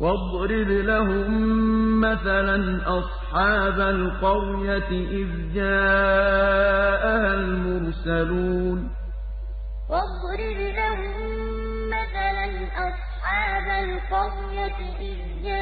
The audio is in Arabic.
وَاضْرِبْ لَهُم مَّثَلًا أَصْحَابَ الْقَرْيَةِ إِذْ جَاءَهَا الْمُرْسَلُونَ. وَاضْرِبْ لَهُم مَّثَلًا أَصْحَابَ الْقَرْيَةِ إِذْ جَاءَهَا